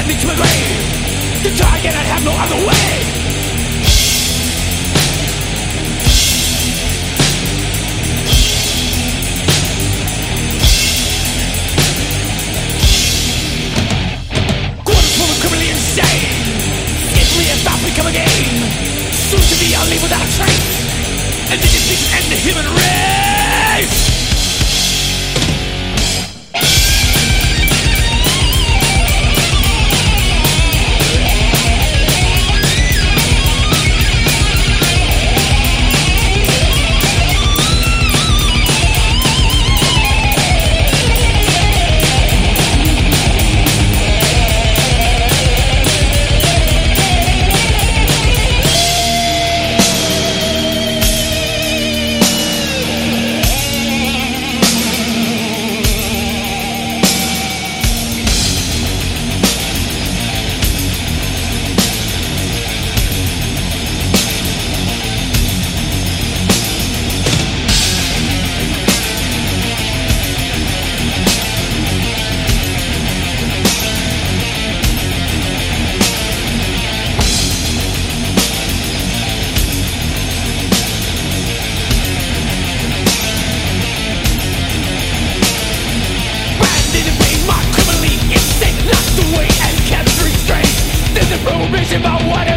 led me to my To die and I have no other way. Quarters full of criminally insane. Scarcely has not become a game. Soon to be I'll leave without a trace. And this is the end of human race about what